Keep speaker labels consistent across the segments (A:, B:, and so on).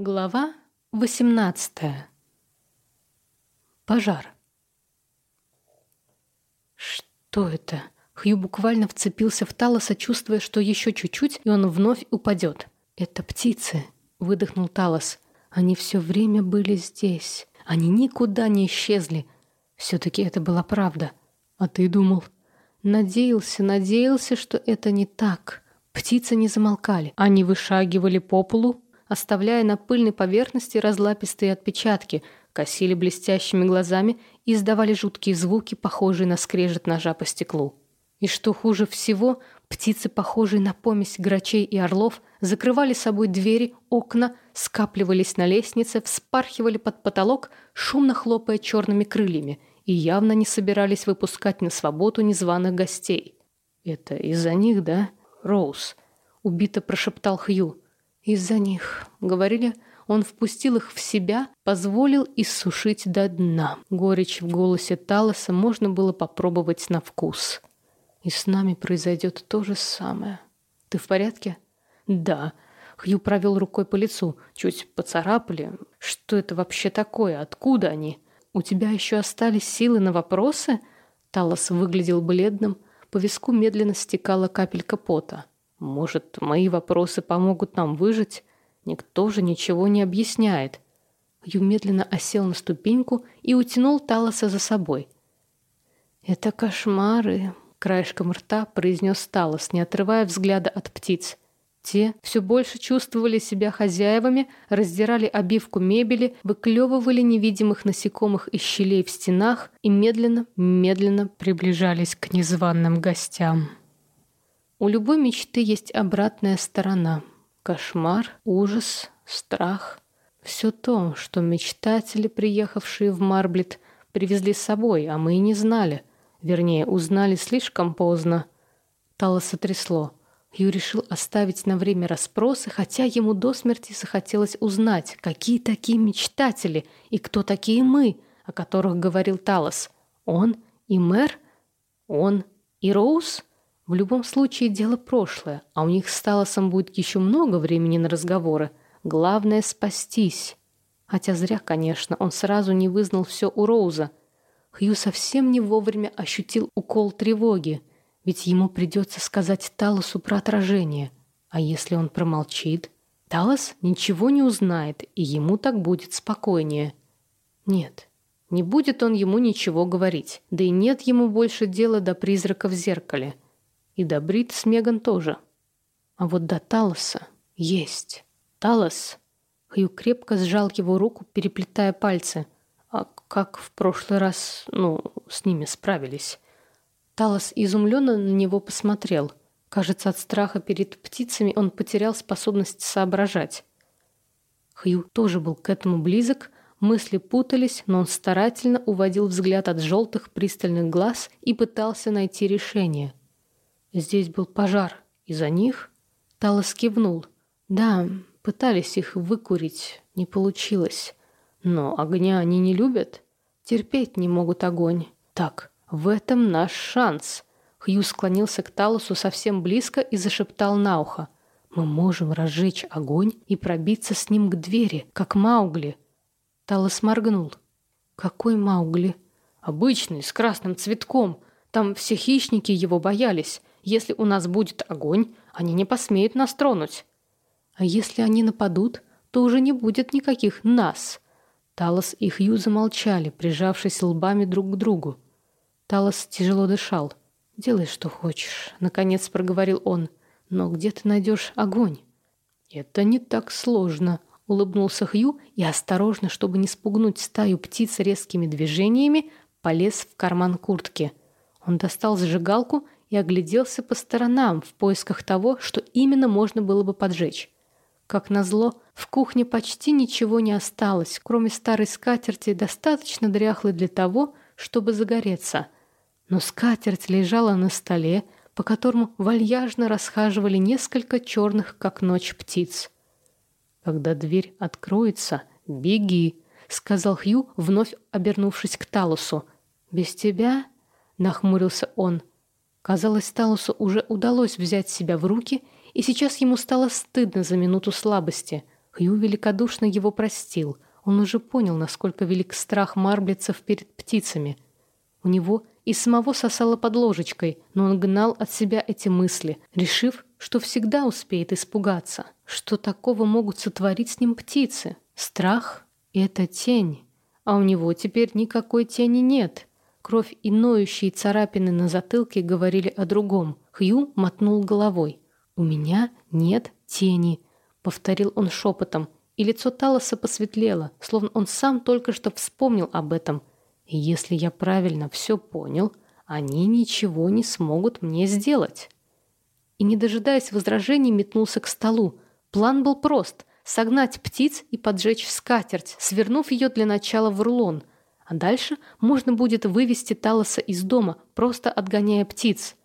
A: Глава 18. Пожар. Что это? Хью буквально вцепился в Талоса, чувствуя, что еще чуть-чуть, и он вновь упадет. «Это птицы», — выдохнул Талос. «Они все время были здесь. Они никуда не исчезли. Все-таки это была правда. А ты думал?» Надеялся, надеялся, что это не так. Птицы не замолкали. Они вышагивали по полу, оставляя на пыльной поверхности разлапистые отпечатки, косили блестящими глазами и издавали жуткие звуки, похожие на скрежет ножа по стеклу. И что хуже всего, птицы, похожие на помесь грачей и орлов, закрывали собой двери, окна, скапливались на лестнице, вспархивали под потолок, шумно хлопая черными крыльями, и явно не собирались выпускать на свободу незваных гостей. «Это из-за них, да, Роуз?» — убито прошептал Хью. Из-за них, говорили, он впустил их в себя, позволил иссушить до дна. Горечь в голосе Талоса можно было попробовать на вкус. И с нами произойдет то же самое. Ты в порядке? Да. Хью провел рукой по лицу. Чуть поцарапали. Что это вообще такое? Откуда они? У тебя еще остались силы на вопросы? Талос выглядел бледным. По виску медленно стекала капелька пота. Может, мои вопросы помогут нам выжить? Никто же ничего не объясняет. Ю медленно осел на ступеньку и утянул Талоса за собой. «Это кошмары», — краешком рта произнес Талос, не отрывая взгляда от птиц. Те все больше чувствовали себя хозяевами, раздирали обивку мебели, выклевывали невидимых насекомых из щелей в стенах и медленно, медленно приближались к незваным гостям. У любой мечты есть обратная сторона. Кошмар, ужас, страх. Все то, что мечтатели, приехавшие в Марблет, привезли с собой, а мы и не знали. Вернее, узнали слишком поздно. Тала сотрясло. Ю решил оставить на время расспросы, хотя ему до смерти захотелось узнать, какие такие мечтатели и кто такие мы, о которых говорил Талос. Он и мэр? Он и Роуз? В любом случае дело прошлое, а у них с Талосом будет еще много времени на разговоры. Главное — спастись. Хотя зря, конечно, он сразу не вызнал все у Роуза. Хью совсем не вовремя ощутил укол тревоги, ведь ему придется сказать Талосу про отражение. А если он промолчит? Талос ничего не узнает, и ему так будет спокойнее. Нет, не будет он ему ничего говорить, да и нет ему больше дела до призрака в зеркале — и до с Меган тоже. А вот до Талоса есть. Талос... Хью крепко сжал его руку, переплетая пальцы. А как в прошлый раз, ну, с ними справились? Талос изумленно на него посмотрел. Кажется, от страха перед птицами он потерял способность соображать. Хью тоже был к этому близок, мысли путались, но он старательно уводил взгляд от желтых пристальных глаз и пытался найти решение. Здесь был пожар. Из-за них? Талос кивнул. Да, пытались их выкурить. Не получилось. Но огня они не любят. Терпеть не могут огонь. Так, в этом наш шанс. Хью склонился к Талосу совсем близко и зашептал на ухо. Мы можем разжечь огонь и пробиться с ним к двери, как Маугли. Талос моргнул. Какой Маугли? Обычный, с красным цветком. Там все хищники его боялись. Если у нас будет огонь, они не посмеют нас тронуть. А если они нападут, то уже не будет никаких «нас». Талос и Хью замолчали, прижавшись лбами друг к другу. Талос тяжело дышал. «Делай, что хочешь», — наконец проговорил он. «Но где ты найдешь огонь?» «Это не так сложно», — улыбнулся Хью и осторожно, чтобы не спугнуть стаю птиц резкими движениями, полез в карман куртки. Он достал зажигалку и огляделся по сторонам в поисках того, что именно можно было бы поджечь. Как назло, в кухне почти ничего не осталось, кроме старой скатерти, достаточно дряхлой для того, чтобы загореться. Но скатерть лежала на столе, по которому вальяжно расхаживали несколько черных, как ночь, птиц. «Когда дверь откроется, беги», — сказал Хью, вновь обернувшись к Талусу. «Без тебя?» — нахмурился он. Казалось, Талусу уже удалось взять себя в руки, и сейчас ему стало стыдно за минуту слабости. Хью великодушно его простил. Он уже понял, насколько велик страх марблицев перед птицами. У него и самого сосало под ложечкой, но он гнал от себя эти мысли, решив, что всегда успеет испугаться. Что такого могут сотворить с ним птицы? Страх — это тень. А у него теперь никакой тени нет. Кровь и ноющие царапины на затылке говорили о другом. Хью мотнул головой. «У меня нет тени», — повторил он шепотом, и лицо Талоса посветлело, словно он сам только что вспомнил об этом. «И если я правильно все понял, они ничего не смогут мне сделать». И, не дожидаясь возражений, метнулся к столу. План был прост — согнать птиц и поджечь скатерть, свернув ее для начала в рулон. А дальше можно будет вывести Талоса из дома, просто отгоняя птиц.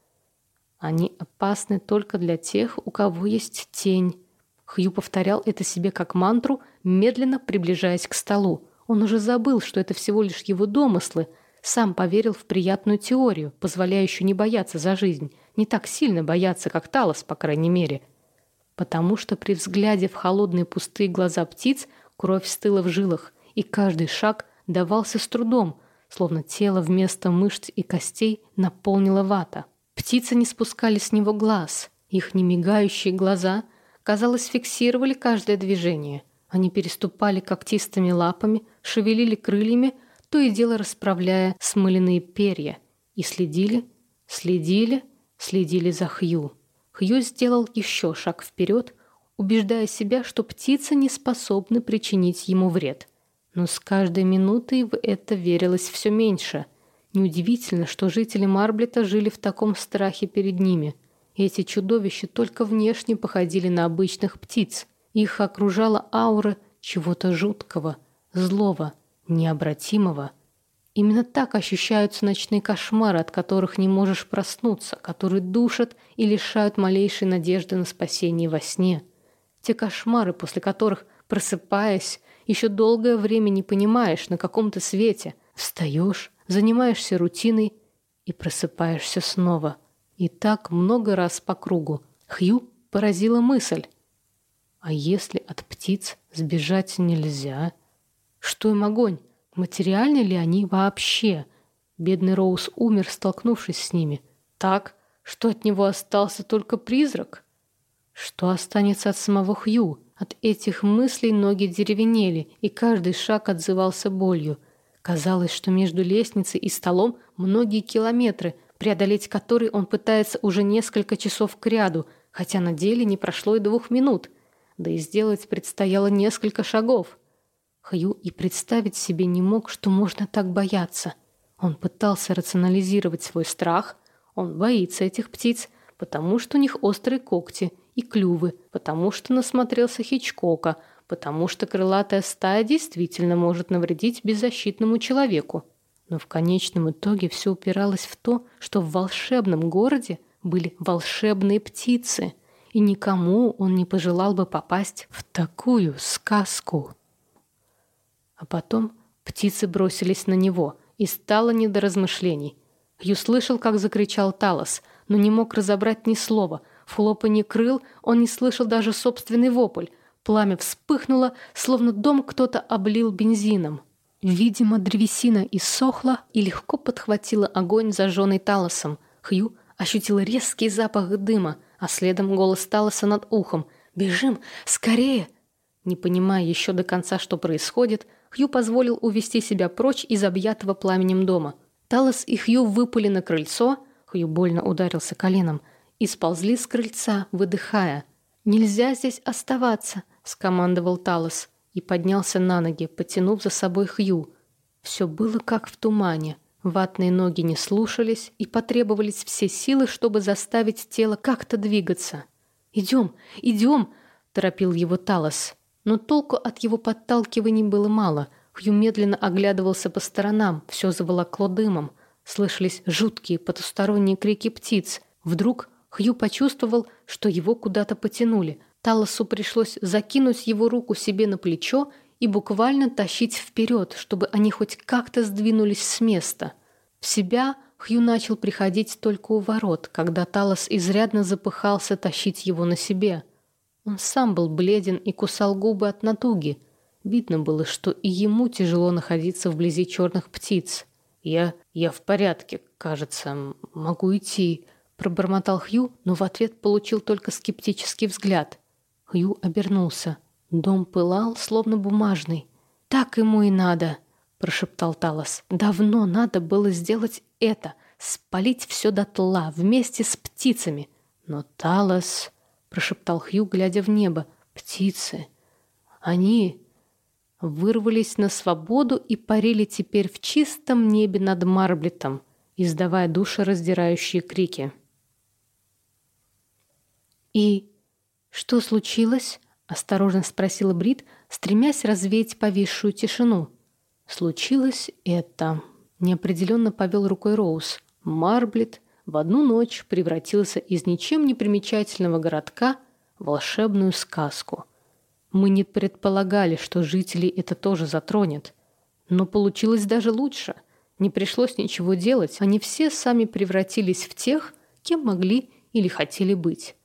A: Они опасны только для тех, у кого есть тень. Хью повторял это себе как мантру, медленно приближаясь к столу. Он уже забыл, что это всего лишь его домыслы, сам поверил в приятную теорию, позволяющую не бояться за жизнь, не так сильно бояться, как Талос, по крайней мере. Потому что при взгляде в холодные пустые глаза птиц кровь стыла в жилах, и каждый шаг давался с трудом, словно тело вместо мышц и костей наполнило вата. Птицы не спускали с него глаз. Их немигающие глаза, казалось, фиксировали каждое движение. Они переступали когтистыми лапами, шевелили крыльями, то и дело расправляя смыленные перья. И следили, следили, следили за Хью. Хью сделал еще шаг вперед, убеждая себя, что птицы не способны причинить ему вред. Но с каждой минутой в это верилось все меньше. Неудивительно, что жители Марблета жили в таком страхе перед ними. Эти чудовища только внешне походили на обычных птиц. Их окружала аура чего-то жуткого, злого, необратимого. Именно так ощущаются ночные кошмары, от которых не можешь проснуться, которые душат и лишают малейшей надежды на спасение во сне. Те кошмары, после которых, просыпаясь, еще долгое время не понимаешь, на каком то свете, встаешь, занимаешься рутиной и просыпаешься снова. И так много раз по кругу. Хью поразила мысль. А если от птиц сбежать нельзя? Что им огонь? Материальны ли они вообще? Бедный Роуз умер, столкнувшись с ними. Так, что от него остался только призрак? Что останется от самого Хью? От этих мыслей ноги деревенели, и каждый шаг отзывался болью — Казалось, что между лестницей и столом многие километры, преодолеть которые он пытается уже несколько часов кряду, хотя на деле не прошло и двух минут. Да и сделать предстояло несколько шагов. Хью и представить себе не мог, что можно так бояться. Он пытался рационализировать свой страх. Он боится этих птиц, потому что у них острые когти и клювы, потому что насмотрелся Хичкока — потому что крылатая стая действительно может навредить беззащитному человеку. Но в конечном итоге все упиралось в то, что в волшебном городе были волшебные птицы, и никому он не пожелал бы попасть в такую сказку. А потом птицы бросились на него, и стало не до размышлений. Хью слышал, как закричал Талос, но не мог разобрать ни слова. В хлопанье крыл он не слышал даже собственный вопль, Пламя вспыхнуло, словно дом кто-то облил бензином. Видимо, древесина иссохла и легко подхватила огонь, зажженный Талосом. Хью ощутил резкий запах дыма, а следом голос Талоса над ухом. «Бежим! Скорее!» Не понимая еще до конца, что происходит, Хью позволил увести себя прочь из объятого пламенем дома. Талос и Хью выпали на крыльцо, Хью больно ударился коленом, и сползли с крыльца, выдыхая. «Нельзя здесь оставаться!» — скомандовал Талос и поднялся на ноги, потянув за собой Хью. Все было как в тумане. Ватные ноги не слушались, и потребовались все силы, чтобы заставить тело как-то двигаться. «Идем, идем!» — торопил его Талос. Но толку от его подталкиваний было мало. Хью медленно оглядывался по сторонам, все заволокло дымом. Слышались жуткие потусторонние крики птиц. Вдруг Хью почувствовал, что его куда-то потянули — Талосу пришлось закинуть его руку себе на плечо и буквально тащить вперед, чтобы они хоть как-то сдвинулись с места. В себя Хью начал приходить только у ворот, когда Талос изрядно запыхался тащить его на себе. Он сам был бледен и кусал губы от натуги. Видно было, что и ему тяжело находиться вблизи черных птиц. «Я... я в порядке, кажется. Могу идти», — пробормотал Хью, но в ответ получил только скептический взгляд. Хью обернулся. Дом пылал, словно бумажный. «Так ему и надо», — прошептал Талос. «Давно надо было сделать это, спалить все дотла вместе с птицами». «Но Талос...» — прошептал Хью, глядя в небо. «Птицы... Они вырвались на свободу и парили теперь в чистом небе над Марблетом, издавая душераздирающие крики. «И что случилось?» — осторожно спросила Брит, стремясь развеять повисшую тишину. «Случилось это...» — неопределенно повел рукой Роуз. Марблет в одну ночь превратился из ничем не примечательного городка в волшебную сказку — мы не предполагали, что жителей это тоже затронет. Но получилось даже лучше. Не пришлось ничего делать. Они все сами превратились в тех, кем могли или хотели быть.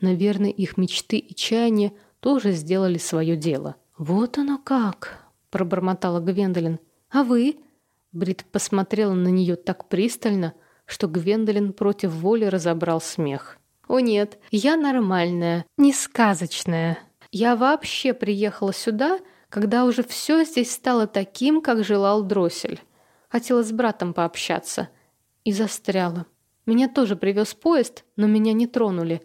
A: Наверное, их мечты и чаяния тоже сделали свое дело. «Вот оно как!» — пробормотала Гвендолин. «А вы?» Брит посмотрела на нее так пристально, что Гвендолин против воли разобрал смех. «О нет, я нормальная, не сказочная». Я вообще приехала сюда, когда уже все здесь стало таким, как желал Дроссель. Хотела с братом пообщаться. И застряла. Меня тоже привез поезд, но меня не тронули.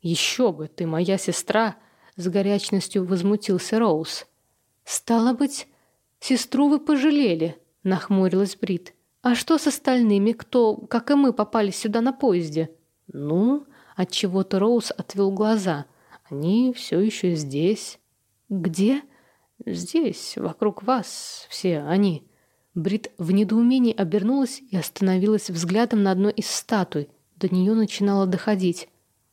A: «Еще бы, ты моя сестра!» — с горячностью возмутился Роуз. «Стало быть, сестру вы пожалели», — нахмурилась Брит. «А что с остальными, кто, как и мы, попали сюда на поезде?» «Ну...» — отчего-то Роуз отвел глаза — они все еще здесь. Где? Здесь, вокруг вас, все они. Брит в недоумении обернулась и остановилась взглядом на одной из статуй. До нее начинало доходить.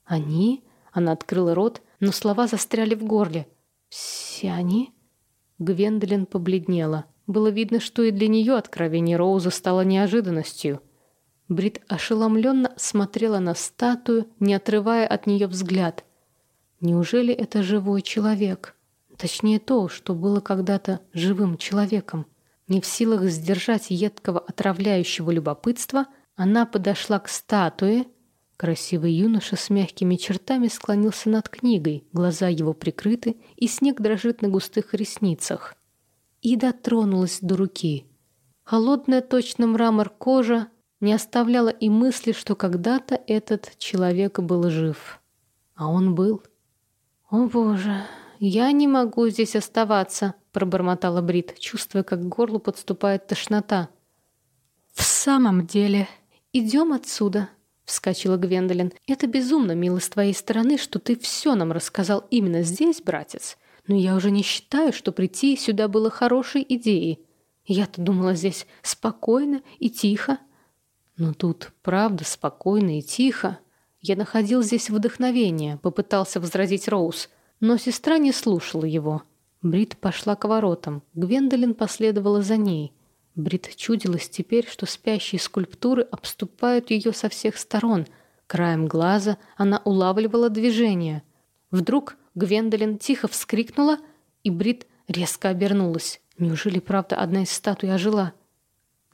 A: Они? Она открыла рот, но слова застряли в горле. Все они? Гвендолин побледнела. Было видно, что и для нее откровение Роуза стало неожиданностью. Брит ошеломленно смотрела на статую, не отрывая от нее взгляд. Неужели это живой человек? Точнее то, что было когда-то живым человеком. Не в силах сдержать едкого отравляющего любопытства, она подошла к статуе. Красивый юноша с мягкими чертами склонился над книгой, глаза его прикрыты, и снег дрожит на густых ресницах. И дотронулась до руки. Холодная точно мрамор кожа не оставляла и мысли, что когда-то этот человек был жив. А он был. «О боже, я не могу здесь оставаться», — пробормотала Брит, чувствуя, как к горлу подступает тошнота. «В самом деле, идем отсюда», — вскочила Гвендолин. «Это безумно, мило, с твоей стороны, что ты все нам рассказал именно здесь, братец. Но я уже не считаю, что прийти сюда было хорошей идеей. Я-то думала здесь спокойно и тихо». «Но тут правда спокойно и тихо», я находил здесь вдохновение, попытался возразить Роуз, но сестра не слушала его. Брит пошла к воротам, Гвендолин последовала за ней. Брит чудилась теперь, что спящие скульптуры обступают ее со всех сторон. Краем глаза она улавливала движение. Вдруг Гвендолин тихо вскрикнула, и Брит резко обернулась. Неужели правда одна из статуй ожила?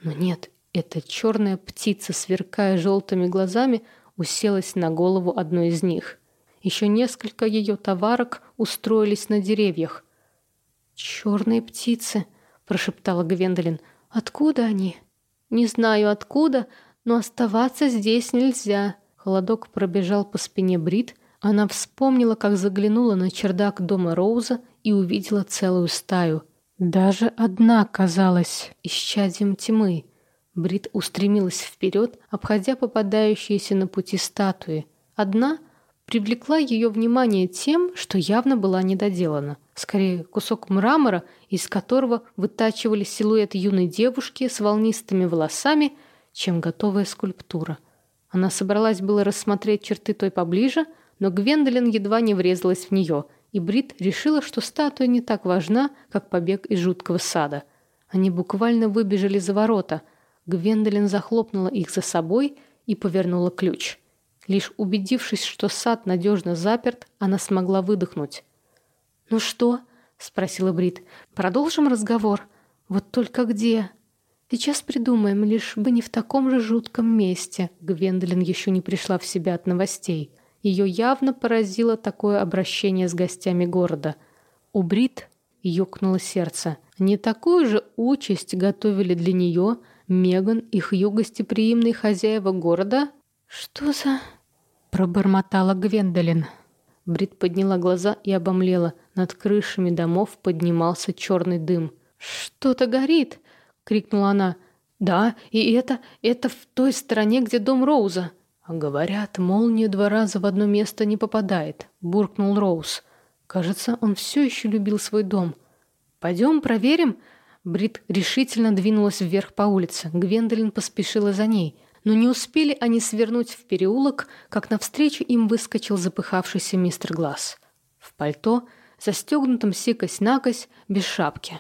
A: Но нет, эта черная птица, сверкая желтыми глазами, уселась на голову одной из них. Еще несколько ее товарок устроились на деревьях. «Черные птицы», — прошептала Гвендолин. «Откуда они?» «Не знаю откуда, но оставаться здесь нельзя». Холодок пробежал по спине Брит. Она вспомнила, как заглянула на чердак дома Роуза и увидела целую стаю. Даже одна казалась исчадием тьмы. Брит устремилась вперед, обходя попадающиеся на пути статуи. Одна привлекла ее внимание тем, что явно была недоделана. Скорее, кусок мрамора, из которого вытачивали силуэт юной девушки с волнистыми волосами, чем готовая скульптура. Она собралась было рассмотреть черты той поближе, но Гвендолин едва не врезалась в нее, и Брит решила, что статуя не так важна, как побег из жуткого сада. Они буквально выбежали за ворота — Гвендолин захлопнула их за собой и повернула ключ. Лишь убедившись, что сад надежно заперт, она смогла выдохнуть. «Ну что?» — спросила Брит. «Продолжим разговор? Вот только где?» «Сейчас придумаем, лишь бы не в таком же жутком месте». Гвендолин еще не пришла в себя от новостей. Ее явно поразило такое обращение с гостями города. У Брит ёкнуло сердце. Не такую же участь готовили для нее Меган, их ее гостеприимные хозяева города? «Что за...» — пробормотала Гвендолин. Брит подняла глаза и обомлела. Над крышами домов поднимался черный дым. «Что-то горит!» — крикнула она. «Да, и это... это в той стороне, где дом Роуза!» «А говорят, молния два раза в одно место не попадает», — буркнул Роуз. «Кажется, он все еще любил свой дом. Пойдем проверим?» Брит решительно двинулась вверх по улице. Гвендолин поспешила за ней. Но не успели они свернуть в переулок, как навстречу им выскочил запыхавшийся мистер Глаз. В пальто, застегнутом секость-накось, без шапки.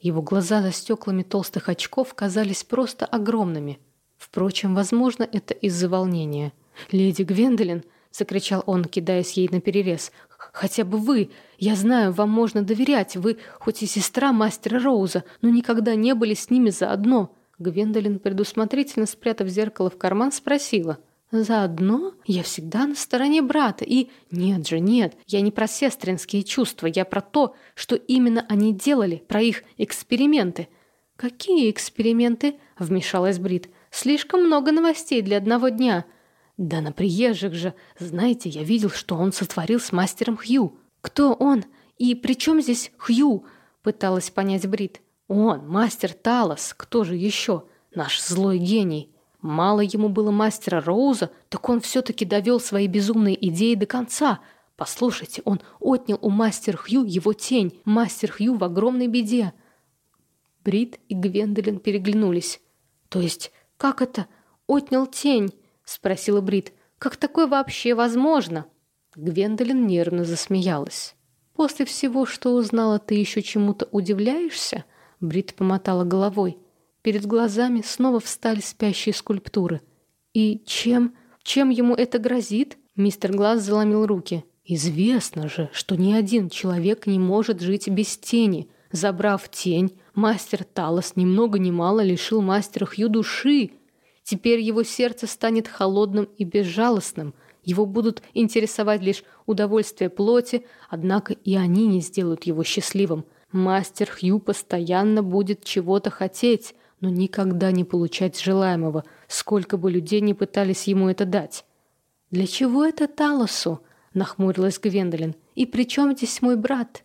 A: Его глаза за стеклами толстых очков казались просто огромными. Впрочем, возможно, это из-за волнения. «Леди Гвендолин!» — закричал он, кидаясь ей на перерез. «Хотя бы вы! Я знаю, вам можно доверять. Вы хоть и сестра мастера Роуза, но никогда не были с ними заодно. Гвендолин, предусмотрительно спрятав зеркало в карман, спросила. «Заодно? Я всегда на стороне брата, и... Нет же, нет, я не про сестринские чувства, я про то, что именно они делали, про их эксперименты». «Какие эксперименты?» — вмешалась Брит. «Слишком много новостей для одного дня». «Да на приезжих же! Знаете, я видел, что он сотворил с мастером Хью». «Кто он? И при чем здесь Хью?» — пыталась понять Брит. Он, мастер Талос, кто же еще? Наш злой гений. Мало ему было мастера Роуза, так он все-таки довел свои безумные идеи до конца. Послушайте, он отнял у мастера Хью его тень. Мастер Хью в огромной беде. Брит и Гвендолин переглянулись. То есть, как это? Отнял тень? Спросила Брит. Как такое вообще возможно? Гвендолин нервно засмеялась. После всего, что узнала, ты еще чему-то удивляешься? Брит помотала головой. Перед глазами снова встали спящие скульптуры. «И чем? Чем ему это грозит?» Мистер Глаз заломил руки. «Известно же, что ни один человек не может жить без тени. Забрав тень, мастер Талос ни много ни мало лишил мастера Хью души. Теперь его сердце станет холодным и безжалостным. Его будут интересовать лишь удовольствие плоти, однако и они не сделают его счастливым. Мастер Хью постоянно будет чего-то хотеть, но никогда не получать желаемого, сколько бы людей не пытались ему это дать. «Для чего это Талосу?» — нахмурилась Гвендолин. «И при чем здесь мой брат?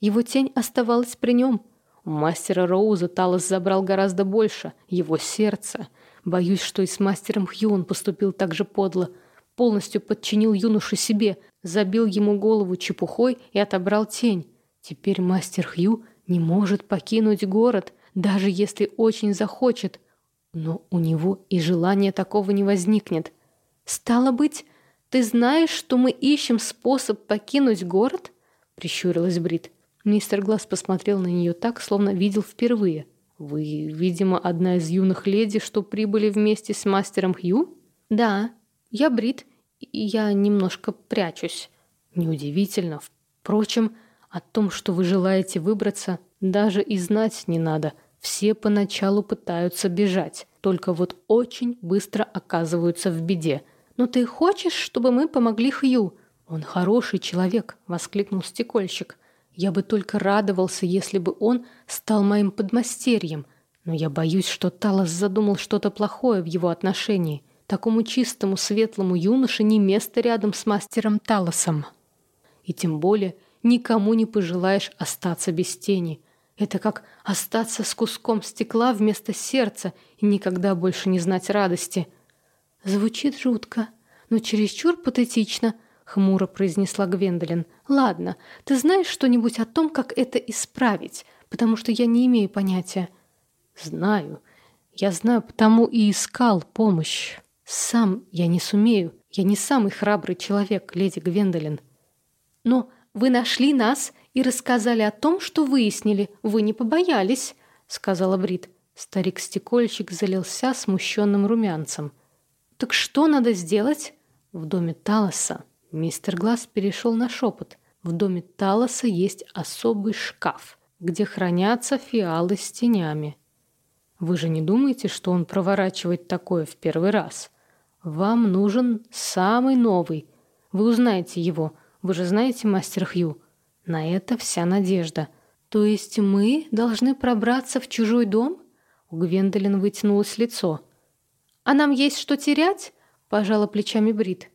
A: Его тень оставалась при нем. У мастера Роуза Талос забрал гораздо больше, его сердце. Боюсь, что и с мастером Хью он поступил так же подло. Полностью подчинил юношу себе, забил ему голову чепухой и отобрал тень. Теперь мастер Хью не может покинуть город, даже если очень захочет. Но у него и желания такого не возникнет. «Стало быть, ты знаешь, что мы ищем способ покинуть город?» — прищурилась Брит. Мистер Глаз посмотрел на нее так, словно видел впервые. «Вы, видимо, одна из юных леди, что прибыли вместе с мастером Хью?» «Да, я Брит, и я немножко прячусь». «Неудивительно. Впрочем, о том, что вы желаете выбраться, даже и знать не надо. Все поначалу пытаются бежать, только вот очень быстро оказываются в беде. «Но ты хочешь, чтобы мы помогли Хью?» «Он хороший человек», — воскликнул стекольщик. «Я бы только радовался, если бы он стал моим подмастерьем. Но я боюсь, что Талос задумал что-то плохое в его отношении. Такому чистому, светлому юноше не место рядом с мастером Талосом. И тем более никому не пожелаешь остаться без тени. Это как остаться с куском стекла вместо сердца и никогда больше не знать радости. Звучит жутко, но чересчур патетично, хмуро произнесла Гвендолин. Ладно, ты знаешь что-нибудь о том, как это исправить, потому что я не имею понятия. Знаю. Я знаю, потому и искал помощь. Сам я не сумею. Я не самый храбрый человек, леди Гвендолин. Но вы нашли нас и рассказали о том, что выяснили. Вы не побоялись», — сказала Брит. Старик-стекольщик залился смущенным румянцем. «Так что надо сделать?» В доме Талоса мистер Глаз перешел на шепот. В доме Талоса есть особый шкаф, где хранятся фиалы с тенями. Вы же не думаете, что он проворачивает такое в первый раз? Вам нужен самый новый. Вы узнаете его. Вы же знаете мастер Хью. На это вся надежда. То есть мы должны пробраться в чужой дом? У Гвендолин вытянулось лицо. А нам есть что терять? Пожала плечами Брит.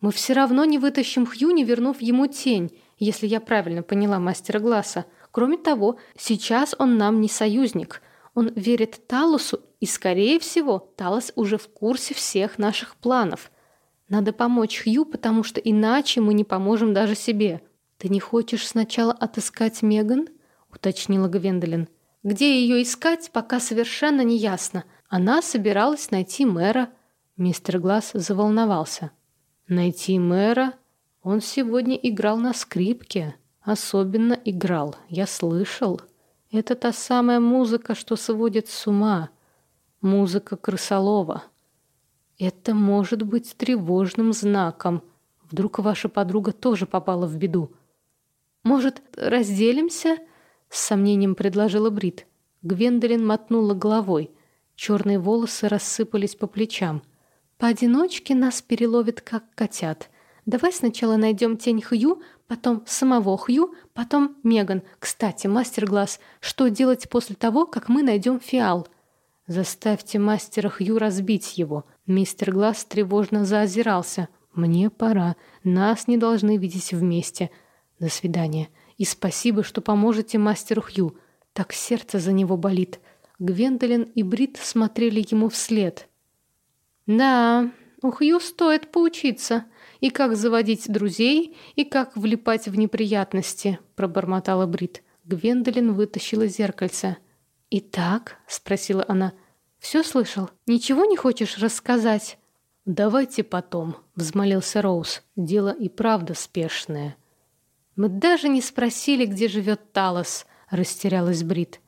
A: Мы все равно не вытащим Хью, не вернув ему тень, если я правильно поняла мастера Гласса. Кроме того, сейчас он нам не союзник. Он верит Талусу, и, скорее всего, Талос уже в курсе всех наших планов. Надо помочь Хью, потому что иначе мы не поможем даже себе. Ты не хочешь сначала отыскать Меган? уточнила Гвендолин. Где ее искать, пока совершенно не ясно. Она собиралась найти мэра. Мистер Глаз заволновался. Найти мэра? Он сегодня играл на скрипке. Особенно играл, я слышал. Это та самая музыка, что сводит с ума. Музыка крысолова. Это может быть тревожным знаком. Вдруг ваша подруга тоже попала в беду. Может, разделимся? С сомнением предложила Брит. Гвендолин мотнула головой. Черные волосы рассыпались по плечам. Поодиночке нас переловят, как котят. Давай сначала найдем тень Хью, потом самого Хью, потом Меган. Кстати, мастер Глаз, что делать после того, как мы найдем фиал? Заставьте мастера Хью разбить его. Мистер Глаз тревожно заозирался. Мне пора. Нас не должны видеть вместе. До свидания. И спасибо, что поможете мастеру Хью. Так сердце за него болит. Гвендолин и Брит смотрели ему вслед. Да, у Хью стоит поучиться и как заводить друзей, и как влипать в неприятности», — пробормотала Брит. Гвендолин вытащила зеркальце. «Итак?» — спросила она. «Все слышал? Ничего не хочешь рассказать?» «Давайте потом», — взмолился Роуз. «Дело и правда спешное». «Мы даже не спросили, где живет Талос», — растерялась Брит.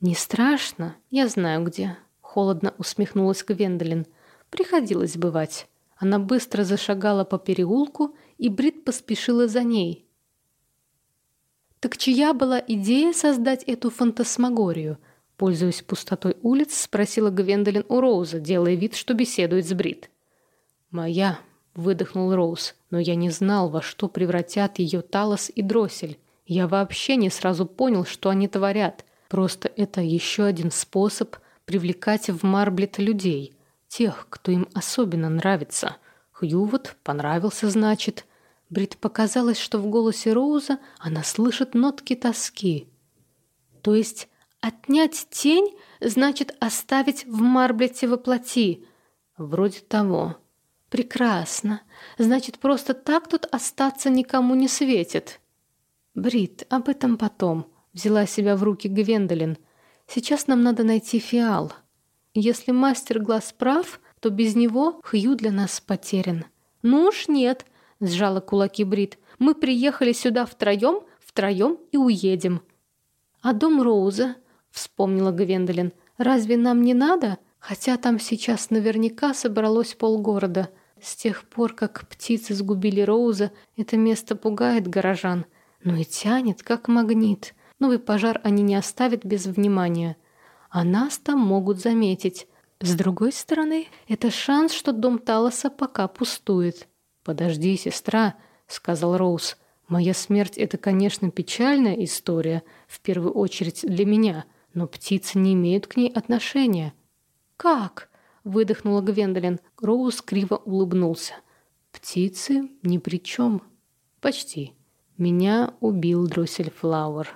A: «Не страшно? Я знаю, где», — холодно усмехнулась Гвендолин. «Приходилось бывать». Она быстро зашагала по переулку, и Брит поспешила за ней. Так чья была идея создать эту фантасмагорию? Пользуясь пустотой улиц, спросила Гвендолин у Роуза, делая вид, что беседует с Брит. «Моя», — выдохнул Роуз, — «но я не знал, во что превратят ее Талос и Дроссель. Я вообще не сразу понял, что они творят. Просто это еще один способ привлекать в Марблет людей тех, кто им особенно нравится. Хью вот понравился, значит. Брит показалось, что в голосе Роуза она слышит нотки тоски. То есть отнять тень значит оставить в Марблете воплоти. Вроде того. Прекрасно. Значит, просто так тут остаться никому не светит. Брит, об этом потом. Взяла себя в руки Гвендолин. Сейчас нам надо найти фиал. Если мастер глаз прав, то без него Хью для нас потерян. Ну уж нет, сжала кулаки Брит. Мы приехали сюда втроем, втроем и уедем. А дом Роуза, вспомнила Гвендолин, разве нам не надо? Хотя там сейчас наверняка собралось полгорода. С тех пор, как птицы сгубили Роуза, это место пугает горожан, но и тянет, как магнит. Новый пожар они не оставят без внимания а нас там могут заметить. С другой стороны, это шанс, что дом Талоса пока пустует. «Подожди, сестра», — сказал Роуз. «Моя смерть — это, конечно, печальная история, в первую очередь для меня, но птицы не имеют к ней отношения». «Как?» — выдохнула Гвендолин. Роуз криво улыбнулся. «Птицы ни при чем». «Почти. Меня убил Дроссель Флауэр».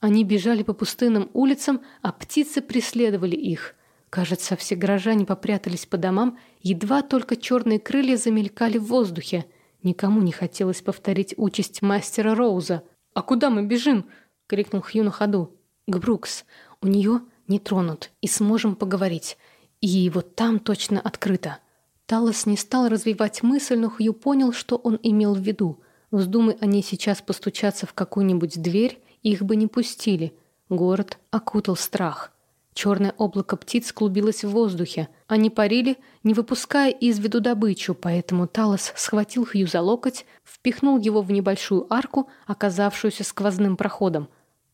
A: Они бежали по пустынным улицам, а птицы преследовали их. Кажется, все горожане попрятались по домам, едва только черные крылья замелькали в воздухе. Никому не хотелось повторить участь мастера Роуза. «А куда мы бежим?» — крикнул Хью на ходу. «К Брукс. У нее не тронут, и сможем поговорить. И вот там точно открыто». Талос не стал развивать мысль, но Хью понял, что он имел в виду. Вздумай они сейчас постучаться в какую-нибудь дверь, их бы не пустили. Город окутал страх. Черное облако птиц клубилось в воздухе. Они парили, не выпуская из виду добычу, поэтому Талос схватил Хью за локоть, впихнул его в небольшую арку, оказавшуюся сквозным проходом.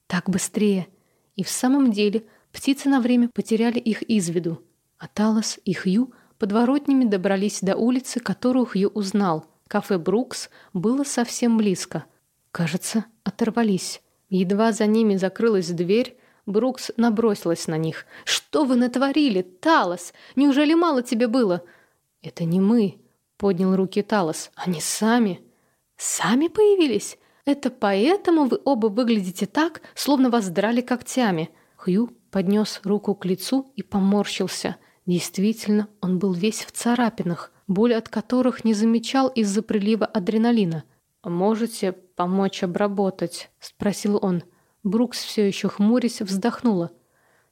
A: Так быстрее. И в самом деле птицы на время потеряли их из виду. А Талос и Хью подворотнями добрались до улицы, которую Хью узнал. Кафе «Брукс» было совсем близко. Кажется, оторвались. Едва за ними закрылась дверь, Брукс набросилась на них. «Что вы натворили, Талос? Неужели мало тебе было?» «Это не мы», — поднял руки Талос. «Они сами». «Сами появились? Это поэтому вы оба выглядите так, словно вас драли когтями?» Хью поднес руку к лицу и поморщился. Действительно, он был весь в царапинах, боль от которых не замечал из-за прилива адреналина. «Можете помочь обработать?» — спросил он. Брукс все еще хмурясь вздохнула.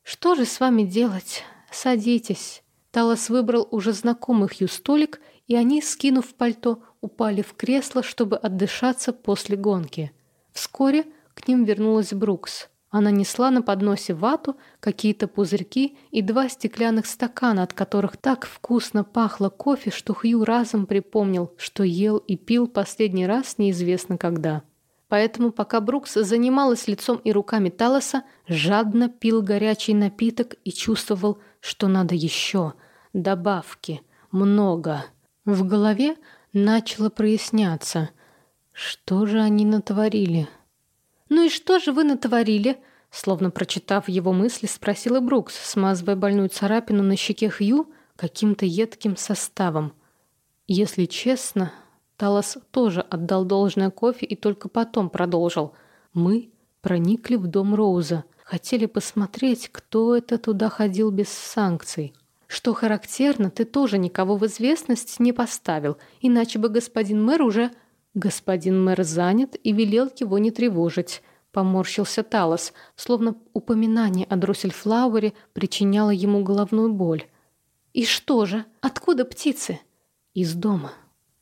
A: «Что же с вами делать? Садитесь». Талос выбрал уже знакомый Хью столик, и они, скинув пальто, упали в кресло, чтобы отдышаться после гонки. Вскоре к ним вернулась Брукс. Она несла на подносе вату, какие-то пузырьки и два стеклянных стакана, от которых так вкусно пахло кофе, что Хью разом припомнил, что ел и пил последний раз неизвестно когда. Поэтому, пока Брукс занималась лицом и руками Талоса, жадно пил горячий напиток и чувствовал, что надо еще. Добавки. Много. В голове начало проясняться. Что же они натворили? «Ну и что же вы натворили?» Словно прочитав его мысли, спросила Брукс, смазывая больную царапину на щеке Хью каким-то едким составом. Если честно, Талос тоже отдал должное кофе и только потом продолжил. Мы проникли в дом Роуза, хотели посмотреть, кто это туда ходил без санкций. Что характерно, ты тоже никого в известность не поставил, иначе бы господин мэр уже... Господин мэр занят и велел его не тревожить. Поморщился Талос, словно упоминание о Дроссельфлауэре причиняло ему головную боль. «И что же? Откуда птицы?» «Из дома».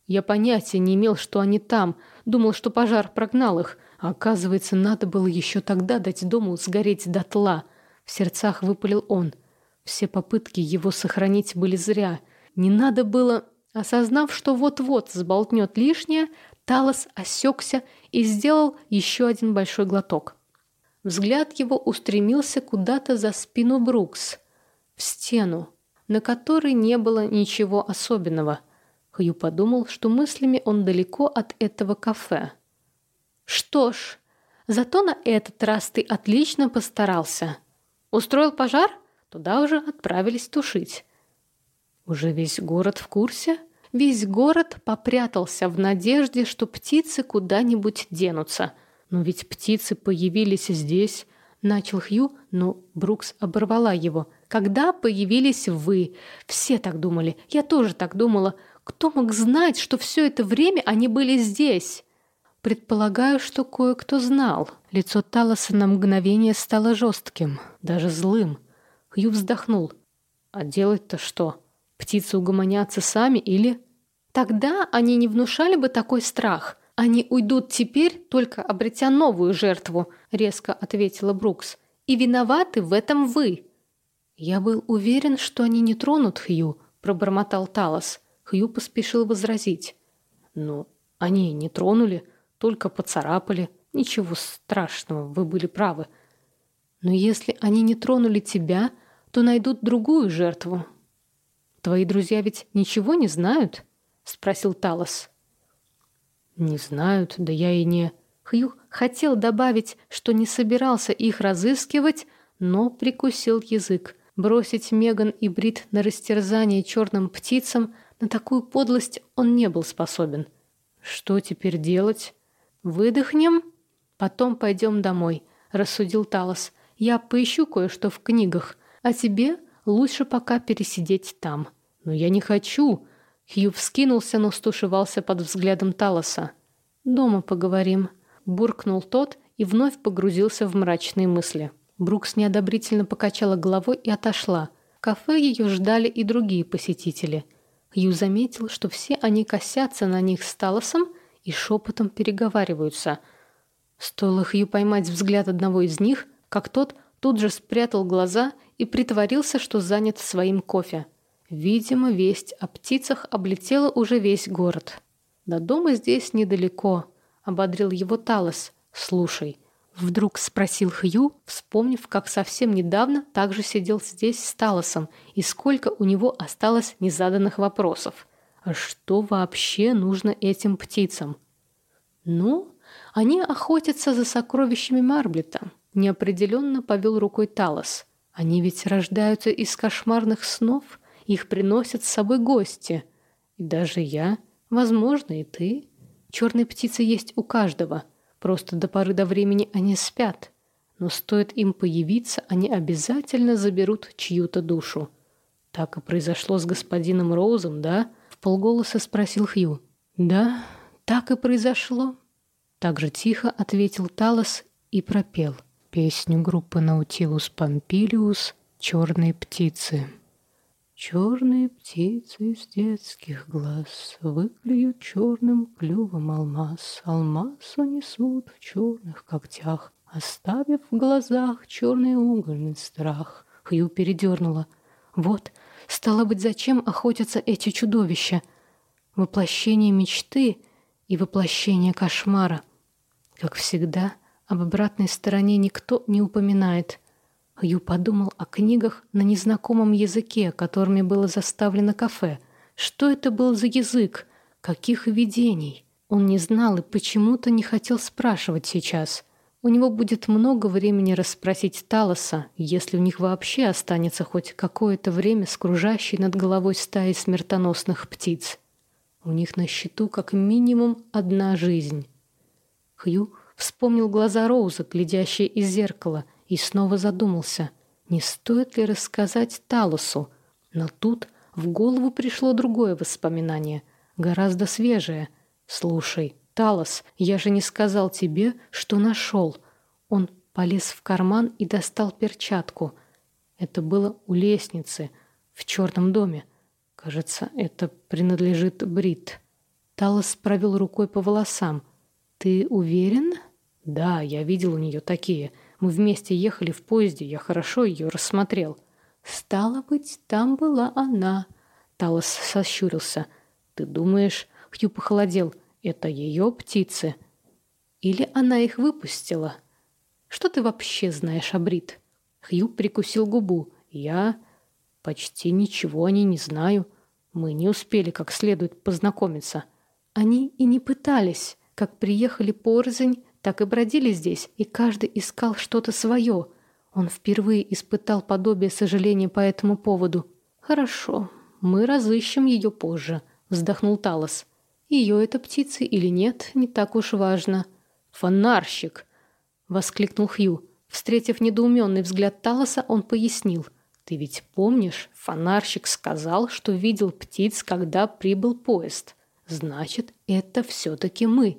A: Я понятия не имел, что они там. Думал, что пожар прогнал их. А оказывается, надо было еще тогда дать дому сгореть дотла. В сердцах выпалил он. Все попытки его сохранить были зря. Не надо было... Осознав, что вот-вот сболтнет лишнее, Талос осекся и сделал еще один большой глоток. Взгляд его устремился куда-то за спину Брукс, в стену, на которой не было ничего особенного. Хью подумал, что мыслями он далеко от этого кафе. «Что ж, зато на этот раз ты отлично постарался. Устроил пожар?» Туда уже отправились тушить. Уже весь город в курсе? Весь город попрятался в надежде, что птицы куда-нибудь денутся. Но ведь птицы появились здесь, начал Хью, но Брукс оборвала его. Когда появились вы? Все так думали. Я тоже так думала. Кто мог знать, что все это время они были здесь? Предполагаю, что кое-кто знал. Лицо Талоса на мгновение стало жестким, даже злым. Хью вздохнул. А делать-то что? Птицы угомонятся сами или... Тогда они не внушали бы такой страх. Они уйдут теперь, только обретя новую жертву, резко ответила Брукс. И виноваты в этом вы. Я был уверен, что они не тронут Хью, пробормотал Талос. Хью поспешил возразить. Ну, они не тронули, только поцарапали. Ничего страшного, вы были правы. Но если они не тронули тебя, то найдут другую жертву. Твои друзья ведь ничего не знают? спросил Талос. Не знают, да я и не. Хью хотел добавить, что не собирался их разыскивать, но прикусил язык. Бросить Меган и Брит на растерзание черным птицам на такую подлость он не был способен. Что теперь делать? Выдохнем, потом пойдем домой, рассудил Талос. Я поищу кое-что в книгах, а тебе лучше пока пересидеть там. Но я не хочу. Хью вскинулся, но стушевался под взглядом Талоса. Дома поговорим, буркнул тот и вновь погрузился в мрачные мысли. Брукс неодобрительно покачала головой и отошла. В кафе ее ждали и другие посетители. Хью заметил, что все они косятся на них с Талосом и шепотом переговариваются. Стоило Хью поймать взгляд одного из них, как тот тут же спрятал глаза и притворился, что занят своим кофе. Видимо, весть о птицах облетела уже весь город. «До дома здесь недалеко», — ободрил его Талос. «Слушай». Вдруг спросил Хью, вспомнив, как совсем недавно также сидел здесь с Талосом, и сколько у него осталось незаданных вопросов. А что вообще нужно этим птицам? Ну, они охотятся за сокровищами Марблета. Неопределенно повел рукой Талос. Они ведь рождаются из кошмарных снов, их приносят с собой гости. И даже я, возможно, и ты. Черные птицы есть у каждого. Просто до поры до времени они спят. Но стоит им появиться, они обязательно заберут чью-то душу. Так и произошло с господином Роузом, да? В полголоса спросил Хью. Да, так и произошло. Так же тихо ответил Талос и пропел песню группы Наутилус Помпилиус «Черные птицы». Черные птицы из детских глаз Выклюют черным клювом алмаз. Алмаз унесут в черных когтях, Оставив в глазах черный угольный страх. Хью передернула. Вот, стало быть, зачем охотятся эти чудовища? Воплощение мечты и воплощение кошмара. Как всегда, об обратной стороне никто не упоминает — Ю подумал о книгах на незнакомом языке, которыми было заставлено кафе. Что это был за язык? Каких видений? Он не знал и почему-то не хотел спрашивать сейчас. У него будет много времени расспросить Талоса, если у них вообще останется хоть какое-то время с кружащей над головой стаи смертоносных птиц. У них на счету как минимум одна жизнь. Хью вспомнил глаза Роуза, глядящие из зеркала — и снова задумался, не стоит ли рассказать Талосу. Но тут в голову пришло другое воспоминание, гораздо свежее. «Слушай, Талос, я же не сказал тебе, что нашел». Он полез в карман и достал перчатку. Это было у лестницы, в черном доме. Кажется, это принадлежит Брит. Талос провел рукой по волосам. «Ты уверен?» «Да, я видел у нее такие. Мы вместе ехали в поезде, я хорошо ее рассмотрел. Стало быть, там была она. Талос сощурился. Ты думаешь, Хью похолодел, это ее птицы? Или она их выпустила? Что ты вообще знаешь о Брит? Хью прикусил губу. Я почти ничего о ней не знаю. Мы не успели как следует познакомиться. Они и не пытались. Как приехали порознь, так и бродили здесь, и каждый искал что-то свое. Он впервые испытал подобие сожаления по этому поводу. «Хорошо, мы разыщем ее позже», — вздохнул Талос. «Ее это птицы или нет, не так уж важно». «Фонарщик!» — воскликнул Хью. Встретив недоуменный взгляд Талоса, он пояснил. «Ты ведь помнишь, фонарщик сказал, что видел птиц, когда прибыл поезд. Значит, это все-таки мы».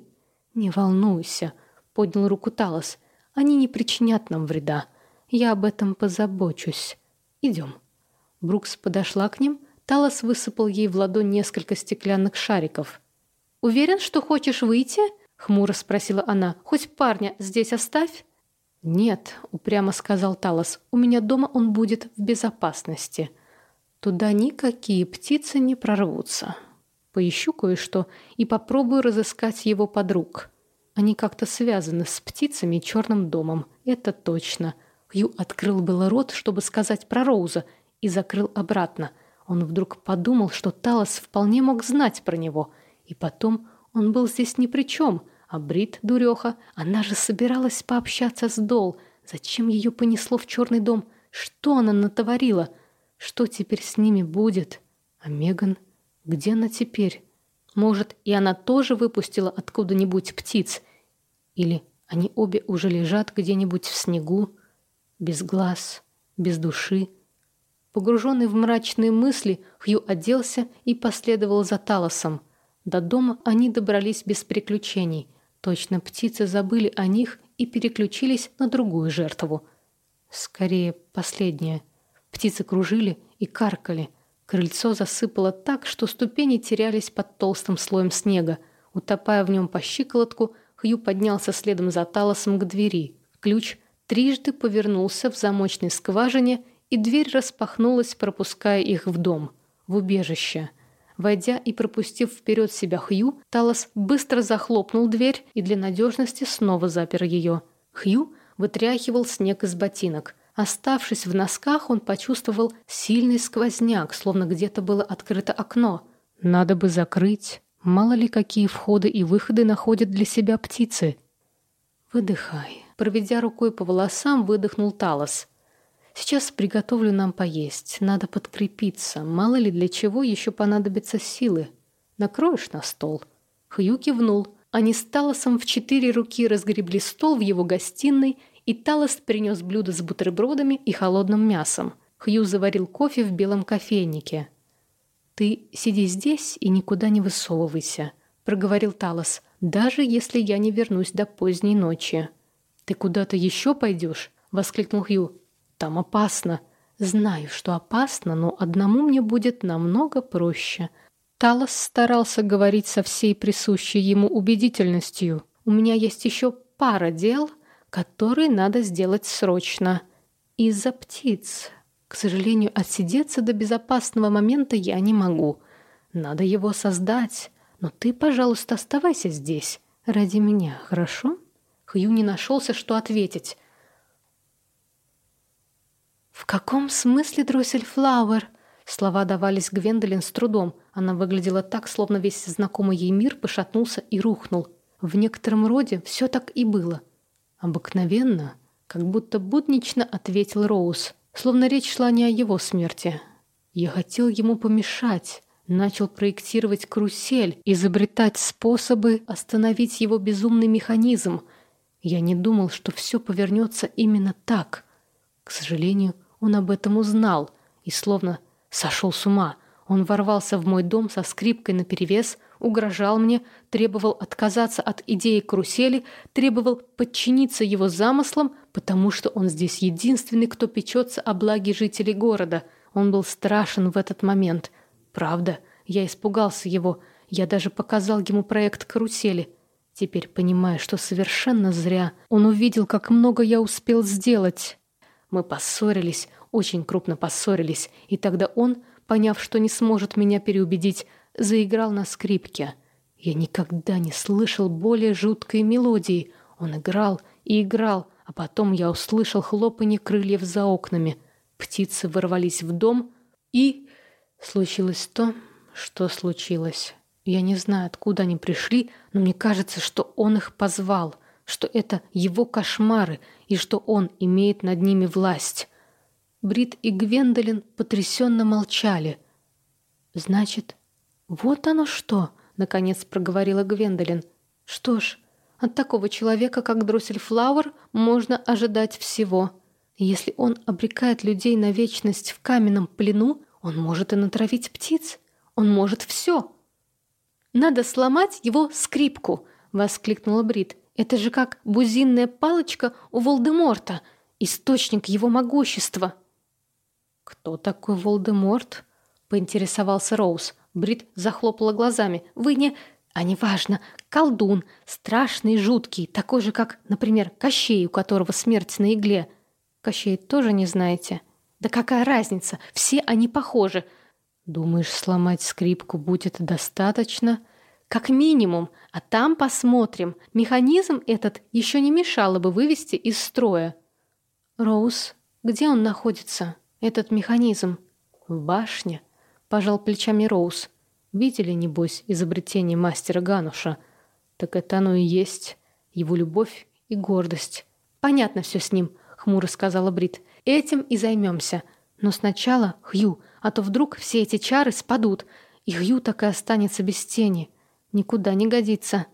A: «Не волнуйся», — поднял руку Талос. «Они не причинят нам вреда. Я об этом позабочусь. Идем». Брукс подошла к ним. Талос высыпал ей в ладонь несколько стеклянных шариков. «Уверен, что хочешь выйти?» — хмуро спросила она. «Хоть парня здесь оставь?» «Нет», — упрямо сказал Талос. «У меня дома он будет в безопасности. Туда никакие птицы не прорвутся. Поищу кое-что и попробую разыскать его подруг». Они как-то связаны с птицами и черным домом. Это точно. Хью открыл было рот, чтобы сказать про Роуза, и закрыл обратно. Он вдруг подумал, что Талос вполне мог знать про него. И потом он был здесь ни при чем. А Брит, дуреха, она же собиралась пообщаться с Дол. Зачем ее понесло в черный дом? Что она натворила? Что теперь с ними будет? А Меган? Где она теперь? Может, и она тоже выпустила откуда-нибудь птиц? Или они обе уже лежат где-нибудь в снегу, без глаз, без души? Погруженный в мрачные мысли, Хью оделся и последовал за Талосом. До дома они добрались без приключений. Точно птицы забыли о них и переключились на другую жертву. Скорее, последняя. Птицы кружили и каркали – Крыльцо засыпало так, что ступени терялись под толстым слоем снега. Утопая в нем по щиколотку, Хью поднялся следом за Талосом к двери. Ключ трижды повернулся в замочной скважине, и дверь распахнулась, пропуская их в дом, в убежище. Войдя и пропустив вперед себя Хью, Талос быстро захлопнул дверь и для надежности снова запер ее. Хью вытряхивал снег из ботинок. Оставшись в носках, он почувствовал сильный сквозняк, словно где-то было открыто окно. Надо бы закрыть. Мало ли какие входы и выходы находят для себя птицы. «Выдыхай». Проведя рукой по волосам, выдохнул Талос. «Сейчас приготовлю нам поесть. Надо подкрепиться. Мало ли для чего еще понадобятся силы. Накроешь на стол?» Хью кивнул. Они с Талосом в четыре руки разгребли стол в его гостиной, и Талос принес блюдо с бутербродами и холодным мясом. Хью заварил кофе в белом кофейнике. «Ты сиди здесь и никуда не высовывайся», — проговорил Талос даже если я не вернусь до поздней ночи. «Ты куда-то еще пойдешь?» — воскликнул Хью. «Там опасно». «Знаю, что опасно, но одному мне будет намного проще». Талос старался говорить со всей присущей ему убедительностью. «У меня есть еще пара дел, которые надо сделать срочно. Из-за птиц. К сожалению, отсидеться до безопасного момента я не могу. Надо его создать. Но ты, пожалуйста, оставайся здесь. Ради меня, хорошо?» Хью не нашелся, что ответить. «В каком смысле дроссель Флауэр?» Слова давались Гвендолин с трудом. Она выглядела так, словно весь знакомый ей мир пошатнулся и рухнул. В некотором роде все так и было. «Обыкновенно», как будто буднично ответил Роуз, словно речь шла не о его смерти. «Я хотел ему помешать, начал проектировать карусель, изобретать способы остановить его безумный механизм. Я не думал, что все повернется именно так. К сожалению, он об этом узнал и словно сошел с ума. Он ворвался в мой дом со скрипкой наперевес, угрожал мне, требовал отказаться от идеи карусели, требовал подчиниться его замыслам, потому что он здесь единственный, кто печется о благе жителей города. Он был страшен в этот момент — Правда, я испугался его. Я даже показал ему проект карусели. Теперь понимаю, что совершенно зря. Он увидел, как много я успел сделать. Мы поссорились, очень крупно поссорились, и тогда он, поняв, что не сможет меня переубедить, заиграл на скрипке. Я никогда не слышал более жуткой мелодии. Он играл и играл, а потом я услышал хлопанье крыльев за окнами. Птицы ворвались в дом и... Случилось то, что случилось. Я не знаю, откуда они пришли, но мне кажется, что он их позвал, что это его кошмары и что он имеет над ними власть. Брит и Гвендолин потрясенно молчали. «Значит, вот оно что!» — наконец проговорила Гвендолин. «Что ж, от такого человека, как Дроссель Флауэр, можно ожидать всего. Если он обрекает людей на вечность в каменном плену, он может и натравить птиц. Он может все. Надо сломать его скрипку, воскликнула Брит. Это же как бузинная палочка у Волдеморта, источник его могущества. Кто такой Волдеморт? поинтересовался Роуз. Брит захлопала глазами. Вы не а неважно, колдун, страшный жуткий, такой же, как, например, Кощей, у которого смерть на игле. Кощей тоже не знаете?» Да какая разница? Все они похожи. Думаешь, сломать скрипку будет достаточно? Как минимум, а там посмотрим. Механизм этот еще не мешало бы вывести из строя. Роуз, где он находится, этот механизм? В башне, пожал плечами Роуз. Видели, небось, изобретение мастера Гануша? Так это оно и есть. Его любовь и гордость. Понятно все с ним, хмуро сказала Брит. Этим и займемся. Но сначала Хью, а то вдруг все эти чары спадут, и Хью так и останется без тени. Никуда не годится.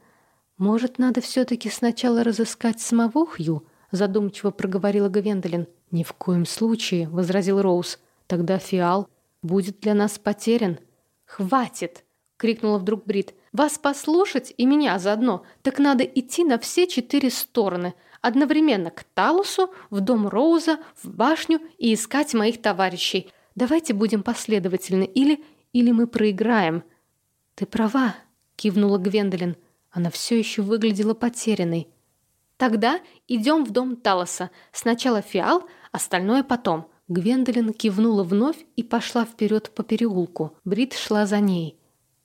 A: Может, надо все-таки сначала разыскать самого Хью? Задумчиво проговорила Гвендолин. Ни в коем случае, возразил Роуз. Тогда фиал будет для нас потерян. Хватит! крикнула вдруг Брит. Вас послушать и меня заодно. Так надо идти на все четыре стороны — Одновременно к Талусу, в дом Роуза, в башню и искать моих товарищей. Давайте будем последовательны, или... или мы проиграем». «Ты права», — кивнула Гвендолин. Она все еще выглядела потерянной. Тогда идем в дом Талоса. Сначала фиал, остальное потом. Гвендолин кивнула вновь и пошла вперед по переулку. Брит шла за ней.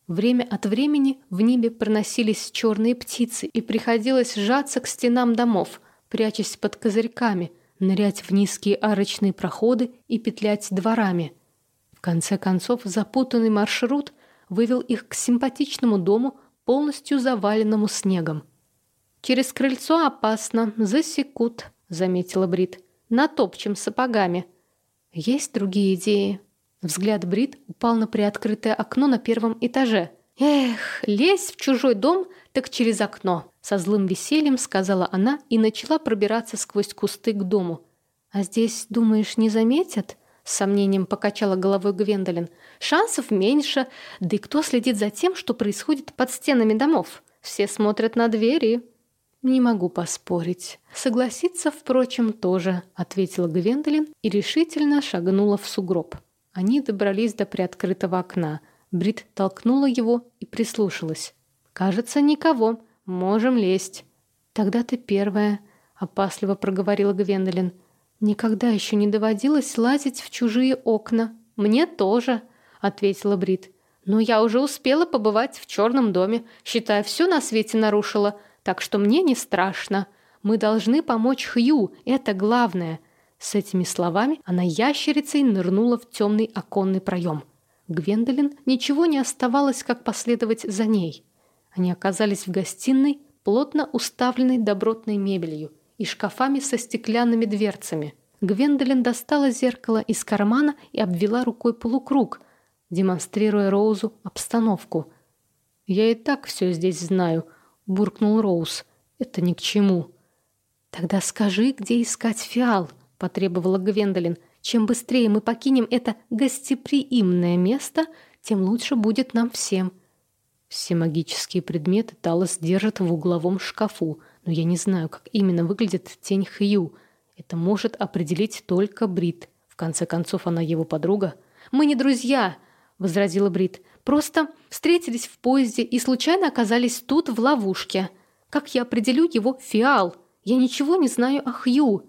A: Время от времени в небе проносились черные птицы, и приходилось сжаться к стенам домов, прячась под козырьками, нырять в низкие арочные проходы и петлять дворами. В конце концов, запутанный маршрут вывел их к симпатичному дому, полностью заваленному снегом. «Через крыльцо опасно, засекут», — заметила Брит. «Натопчем сапогами». «Есть другие идеи?» Взгляд Брит упал на приоткрытое окно на первом этаже. «Эх, лезь в чужой дом, так через окно!» Со злым весельем сказала она и начала пробираться сквозь кусты к дому. «А здесь, думаешь, не заметят?» С сомнением покачала головой Гвендолин. «Шансов меньше. Да и кто следит за тем, что происходит под стенами домов? Все смотрят на двери». «Не могу поспорить. Согласиться, впрочем, тоже», — ответила Гвендолин и решительно шагнула в сугроб. Они добрались до приоткрытого окна. Брит толкнула его и прислушалась. «Кажется, никого. Можем лезть». «Тогда ты первая», — опасливо проговорила Гвендолин. «Никогда еще не доводилось лазить в чужие окна». «Мне тоже», — ответила Брит. «Но я уже успела побывать в черном доме, считая, все на свете нарушила, так что мне не страшно. Мы должны помочь Хью, это главное». С этими словами она ящерицей нырнула в темный оконный проем. Гвендолин ничего не оставалось, как последовать за ней. Они оказались в гостиной, плотно уставленной добротной мебелью и шкафами со стеклянными дверцами. Гвендолин достала зеркало из кармана и обвела рукой полукруг, демонстрируя Роузу обстановку. «Я и так все здесь знаю», — буркнул Роуз. «Это ни к чему». «Тогда скажи, где искать фиал», потребовала Гвендолин. «Чем быстрее мы покинем это гостеприимное место, тем лучше будет нам всем». Все магические предметы Талос держит в угловом шкафу, но я не знаю, как именно выглядит тень Хью. Это может определить только Брит. В конце концов, она его подруга. «Мы не друзья!» — возразила Брит. «Просто встретились в поезде и случайно оказались тут, в ловушке. Как я определю его фиал? Я ничего не знаю о Хью.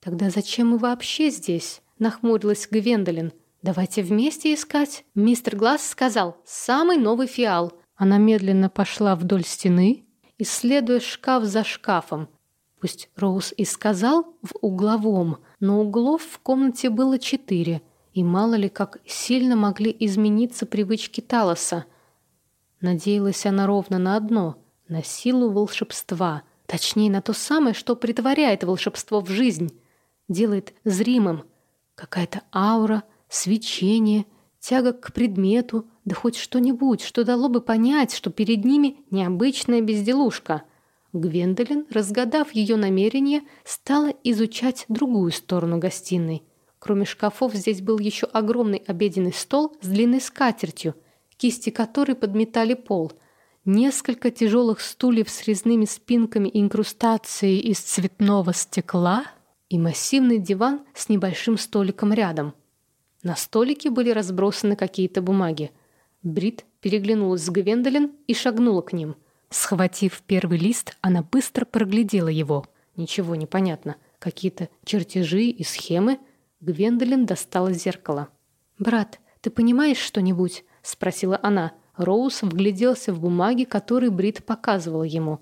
A: «Тогда зачем мы вообще здесь?» — нахмурилась Гвендолин. «Давайте вместе искать». Мистер Глаз сказал «самый новый фиал». Она медленно пошла вдоль стены, исследуя шкаф за шкафом. Пусть Роуз и сказал «в угловом», но углов в комнате было четыре, и мало ли как сильно могли измениться привычки Талоса. Надеялась она ровно на одно — на силу волшебства, точнее на то самое, что притворяет волшебство в жизнь делает зримым. Какая-то аура, свечение, тяга к предмету, да хоть что-нибудь, что дало бы понять, что перед ними необычная безделушка. Гвендолин, разгадав ее намерение, стала изучать другую сторону гостиной. Кроме шкафов здесь был еще огромный обеденный стол с длинной скатертью, кисти которой подметали пол. Несколько тяжелых стульев с резными спинками и инкрустацией из цветного стекла — и массивный диван с небольшим столиком рядом. На столике были разбросаны какие-то бумаги. Брит переглянулась с Гвендолин и шагнула к ним. Схватив первый лист, она быстро проглядела его. Ничего не понятно. Какие-то чертежи и схемы. Гвендолин достала зеркало. «Брат, ты понимаешь что-нибудь?» — спросила она. Роуз вгляделся в бумаги, которые Брит показывала ему,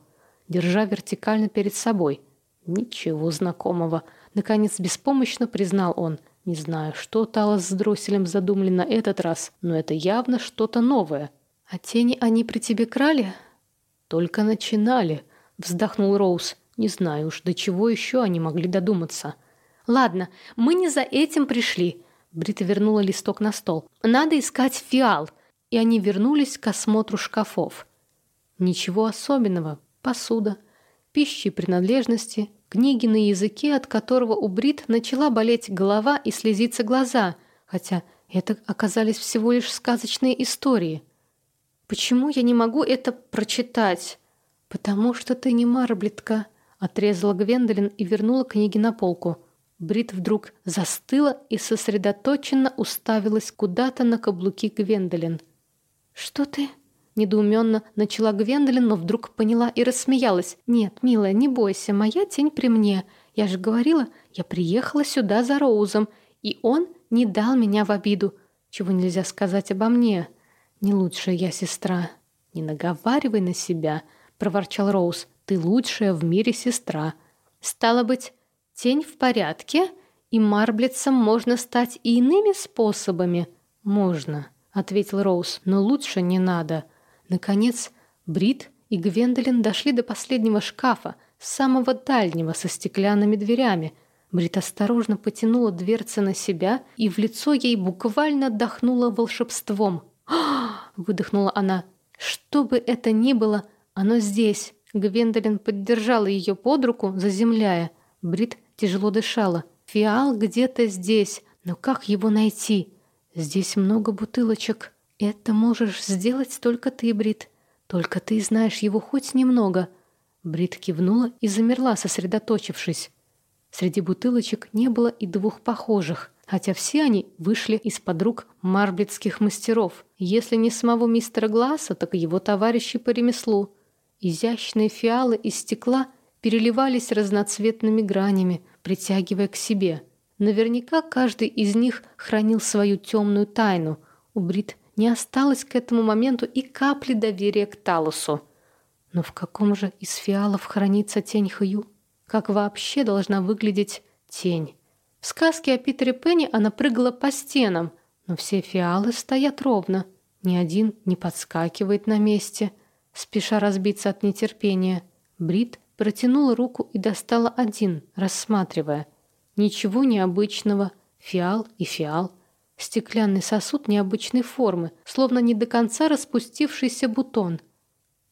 A: держа вертикально перед собой. Ничего знакомого. Наконец, беспомощно признал он. Не знаю, что Талос с Дросселем задумали на этот раз, но это явно что-то новое. «А тени они при тебе крали?» «Только начинали», — вздохнул Роуз. «Не знаю уж, до чего еще они могли додуматься». «Ладно, мы не за этим пришли», — Брита вернула листок на стол. «Надо искать фиал». И они вернулись к осмотру шкафов. Ничего особенного. Посуда, пищи и принадлежности, Книги на языке, от которого у Брит начала болеть голова и слезиться глаза, хотя это оказались всего лишь сказочные истории. «Почему я не могу это прочитать?» «Потому что ты не марблетка», — отрезала Гвендолин и вернула книги на полку. Брит вдруг застыла и сосредоточенно уставилась куда-то на каблуки Гвендолин. «Что ты?» — Недоуменно начала Гвендолин, но вдруг поняла и рассмеялась. «Нет, милая, не бойся, моя тень при мне. Я же говорила, я приехала сюда за Роузом, и он не дал меня в обиду. Чего нельзя сказать обо мне? Не лучшая я сестра». «Не наговаривай на себя», — проворчал Роуз. «Ты лучшая в мире сестра». «Стало быть, тень в порядке, и марблицам можно стать и иными способами?» «Можно», — ответил Роуз, — «но лучше не надо». Наконец, Брит и Гвендолин дошли до последнего шкафа, самого дальнего, со стеклянными дверями. Брит осторожно потянула дверцы на себя, и в лицо ей буквально отдохнуло волшебством. Выдохнула она. «Что бы это ни было, оно здесь». Гвендолин поддержала ее под руку, заземляя. Брит тяжело дышала. «Фиал где-то здесь, но как его найти? Здесь много бутылочек». «Это можешь сделать только ты, Брит. Только ты знаешь его хоть немного». Брит кивнула и замерла, сосредоточившись. Среди бутылочек не было и двух похожих, хотя все они вышли из-под рук марблетских мастеров. Если не самого мистера Гласса, так и его товарищей по ремеслу. Изящные фиалы из стекла переливались разноцветными гранями, притягивая к себе. Наверняка каждый из них хранил свою темную тайну. У Брит не осталось к этому моменту и капли доверия к Талусу. Но в каком же из фиалов хранится тень Хью? Как вообще должна выглядеть тень? В сказке о Питере Пенни она прыгала по стенам, но все фиалы стоят ровно. Ни один не подскакивает на месте, спеша разбиться от нетерпения. Брит протянула руку и достала один, рассматривая. Ничего необычного. Фиал и фиал. Стеклянный сосуд необычной формы, словно не до конца распустившийся бутон.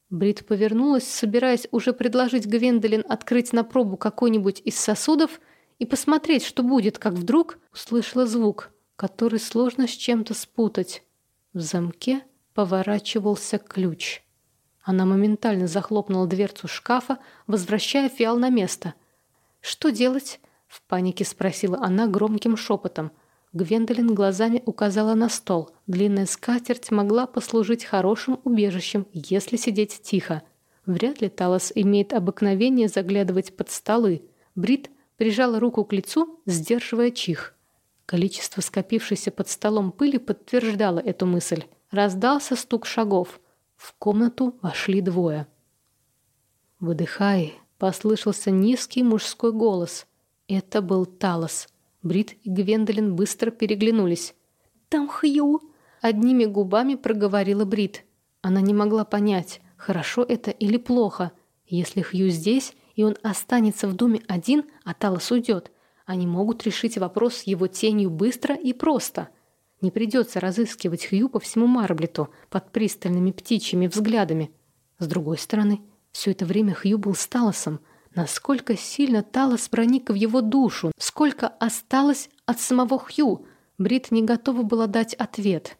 A: Брит повернулась, собираясь уже предложить Гвендолин открыть на пробу какой-нибудь из сосудов и посмотреть, что будет, как вдруг услышала звук, который сложно с чем-то спутать. В замке поворачивался ключ. Она моментально захлопнула дверцу шкафа, возвращая фиал на место. «Что делать?» — в панике спросила она громким шепотом — Гвендолин глазами указала на стол. Длинная скатерть могла послужить хорошим убежищем, если сидеть тихо. Вряд ли Талос имеет обыкновение заглядывать под столы. Брит прижала руку к лицу, сдерживая чих. Количество скопившейся под столом пыли подтверждало эту мысль. Раздался стук шагов. В комнату вошли двое. «Выдыхай», — послышался низкий мужской голос. Это был Талос. Брит и Гвендолин быстро переглянулись. «Там Хью!» Одними губами проговорила Брит. Она не могла понять, хорошо это или плохо. Если Хью здесь, и он останется в доме один, а Талос уйдет, они могут решить вопрос с его тенью быстро и просто. Не придется разыскивать Хью по всему Марблету под пристальными птичьими взглядами. С другой стороны, все это время Хью был с Талосом — Насколько сильно Талос проник в его душу, сколько осталось от самого Хью, Брит не готова была дать ответ.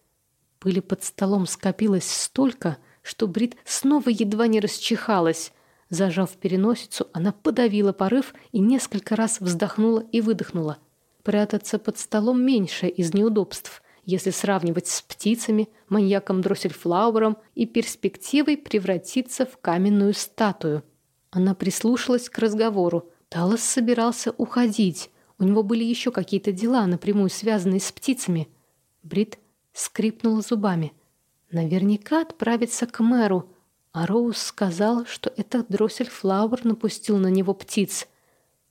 A: Пыли под столом скопилось столько, что Брит снова едва не расчихалась. Зажав переносицу, она подавила порыв и несколько раз вздохнула и выдохнула. Прятаться под столом меньше из неудобств, если сравнивать с птицами, маньяком Дроссельфлауэром и перспективой превратиться в каменную статую. Она прислушалась к разговору. Талос собирался уходить. У него были еще какие-то дела, напрямую связанные с птицами. Брит скрипнула зубами. Наверняка отправиться к мэру. А Роуз сказал, что это Дроссель Флауэр напустил на него птиц.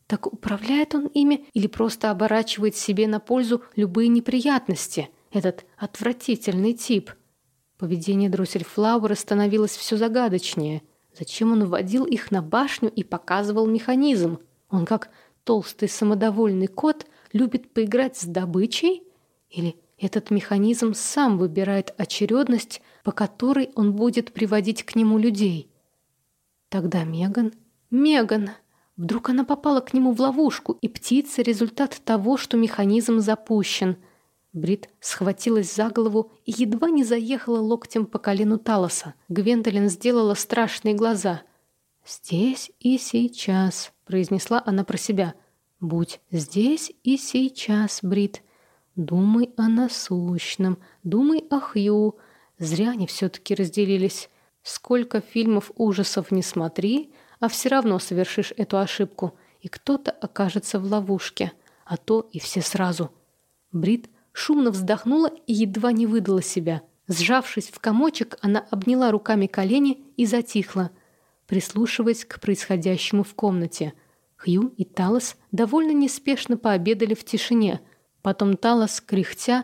A: Так управляет он ими или просто оборачивает себе на пользу любые неприятности? Этот отвратительный тип. Поведение Дроссель Флауэра становилось все загадочнее — Зачем он вводил их на башню и показывал механизм? Он, как толстый самодовольный кот, любит поиграть с добычей? Или этот механизм сам выбирает очередность, по которой он будет приводить к нему людей? Тогда Меган... Меган! Вдруг она попала к нему в ловушку, и птица — результат того, что механизм запущен — Брит схватилась за голову и едва не заехала локтем по колену Талоса. Гвендолин сделала страшные глаза. «Здесь и сейчас», — произнесла она про себя. «Будь здесь и сейчас, Брит. Думай о насущном, думай о Хью. Зря они все-таки разделились. Сколько фильмов ужасов не смотри, а все равно совершишь эту ошибку, и кто-то окажется в ловушке, а то и все сразу. Брит шумно вздохнула и едва не выдала себя. Сжавшись в комочек, она обняла руками колени и затихла, прислушиваясь к происходящему в комнате. Хью и Талос довольно неспешно пообедали в тишине. Потом Талос, кряхтя,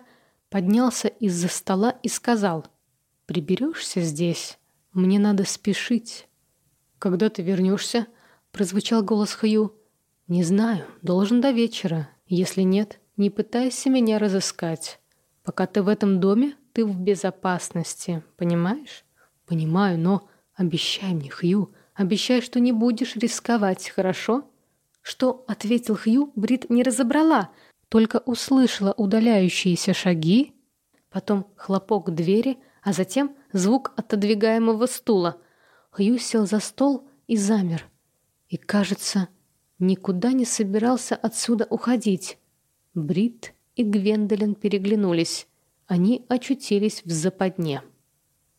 A: поднялся из-за стола и сказал, «Приберешься здесь? Мне надо спешить». «Когда ты вернешься?» — прозвучал голос Хью. «Не знаю, должен до вечера. Если нет, не пытайся меня разыскать. Пока ты в этом доме, ты в безопасности, понимаешь?» «Понимаю, но обещай мне, Хью, обещай, что не будешь рисковать, хорошо?» Что ответил Хью, Брит не разобрала, только услышала удаляющиеся шаги, потом хлопок двери, а затем звук отодвигаемого стула. Хью сел за стол и замер. И, кажется, никуда не собирался отсюда уходить. Брит и Гвендолин переглянулись. Они очутились в западне.